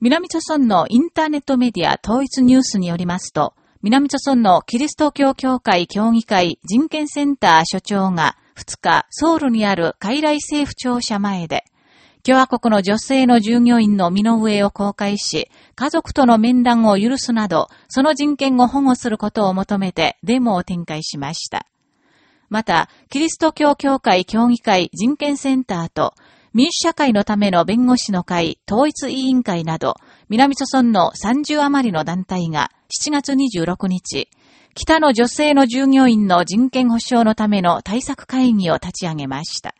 南朝村のインターネットメディア統一ニュースによりますと、南朝村のキリスト教協会協議会人権センター所長が2日、ソウルにある海来政府庁舎前で、共和国の女性の従業員の身の上を公開し、家族との面談を許すなど、その人権を保護することを求めてデモを展開しました。また、キリスト教協会協議会人権センターと、民主社会のための弁護士の会統一委員会など、南諸村の30余りの団体が7月26日、北の女性の従業員の人権保障のための対策会議を立ち上げました。